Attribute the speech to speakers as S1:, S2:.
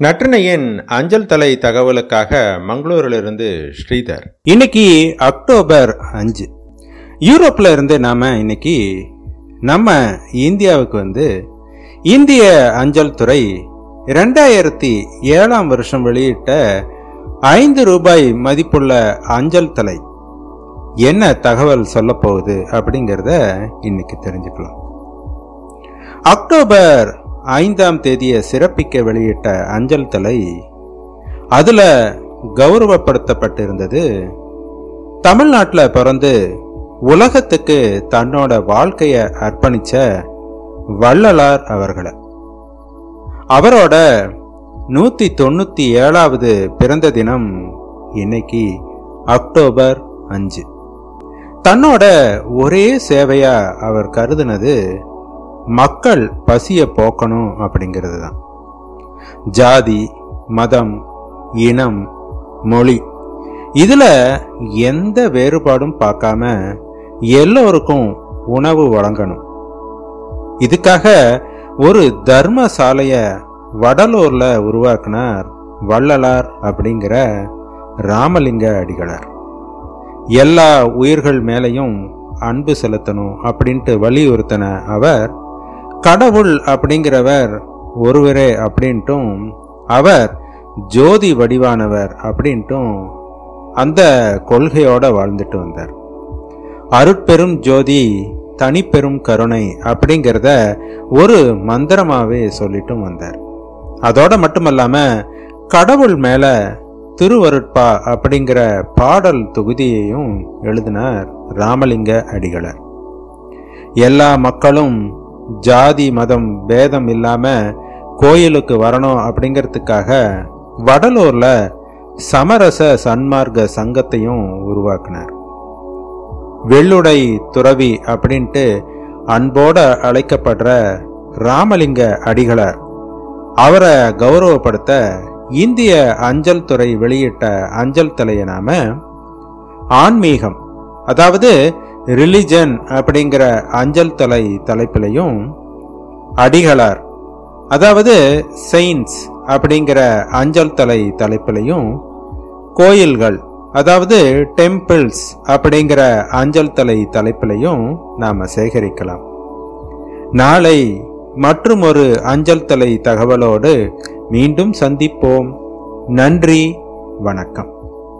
S1: நற்றினையின் அஞ்சல் தலை தகவலுக்காக மங்களூரிலிருந்து ஸ்ரீதர்.
S2: இன்னைக்கு அக்டோபர் அஞ்சு. யூரோப்ல இருந்து நாம இன்னைக்கு நம்ம இந்தியாவுக்கு வந்து இந்திய அஞ்சல் துறை ரெண்டாயிரத்தி ஏழாம் வருஷம் வெளியிட்ட ஐந்து ரூபாய் மதிப்புள்ள அஞ்சல் தலை என்ன தகவல் சொல்ல போகுது அப்படிங்கிறத இன்னைக்கு தெரிஞ்சுக்கலாம். அக்டோபர் ஐந்தாம் தேதியை சிறப்பிக்க வெளியிட்ட அஞ்சல் தலை அதில் கௌரவப்படுத்தப்பட்டிருந்தது. தமிழ்நாட்டில் பிறந்து உலகத்துக்கு தன்னோட வாழ்க்கையை அர்ப்பணிச்ச வள்ளலார் அவர்களை. அவரோட நூற்றி தொண்ணூற்றி ஏழாவது பிறந்த தினம் இன்னைக்கு அக்டோபர் அஞ்சு. தன்னோட ஒரே சேவையா அவர் கருதுனது மக்கள் பசியை போக்கணும் அப்படிங்கிறது தான் ஜாதி மதம் இனம் மொழி இதில் எந்த வேறுபாடும் பார்க்காம எல்லோருக்கும் உணவு வழங்கணும். இதுக்காக ஒரு தர்மசாலையை வடலூரில் உருவாக்குனார் வள்ளலார் அப்படிங்கிற ராமலிங்க அடிகளார். எல்லா உயிர்கள் மேலையும் அன்பு செலுத்தணும் அப்படின்ட்டு வலியுறுத்தின அவர் கடவுள் அப்படிங்கிறவர் ஒருவரே அப்படின்ட்டும் அவர் ஜோதி வடிவானவர் அப்படின்ட்டும் அந்த கொள்கையோட வாழ்ந்துட்டு வந்தார். அருட்பெரும் ஜோதி தனிப்பெரும் கருணை அப்படிங்கிறத ஒரு மந்திரமாகவே சொல்லிட்டும் வந்தார். அதோட மட்டுமல்லாமல் கடவுள் மேலே திருவருட்பா அப்படிங்கிற பாடல் தொகுதியையும் எழுதினார் ராமலிங்க அடிகளார். எல்லா மக்களும் ஜாதி மதம் பேதம் இல்லாம கோயிலுக்கு வரணும் அப்படிங்கிறதுக்காக வடலூர்ல சமரச சன்மார்க்க சங்கத்தையும் உருவாக்கினார். வெள்ளுடை துறவி அப்படின்ட்டு அன்போட அழைக்கப்படுற ராமலிங்க அடிகளார். அவரை கௌரவப்படுத்த இந்திய அஞ்சல் துறை வெளியிட்ட அஞ்சல் தலையை நாம ஆன்மீகம் அதாவது ரிலிஜன் அப்படிங்கிற அஞ்சல் தலை தலைப்பிலையும் அடிகளார். அதாவது செயின்ஸ் அப்படிங்கிற அஞ்சல் தலை தலைப்பிலையும் கோயில்கள் அதாவது டெம்பிள்ஸ் அப்படிங்கிற அஞ்சல் தலை தலைப்பிலையும் நாம் சேகரிக்கலாம். நாளை மற்றும் ஒரு அஞ்சல் தலை தகவலோடு மீண்டும் சந்திப்போம். நன்றி வணக்கம்.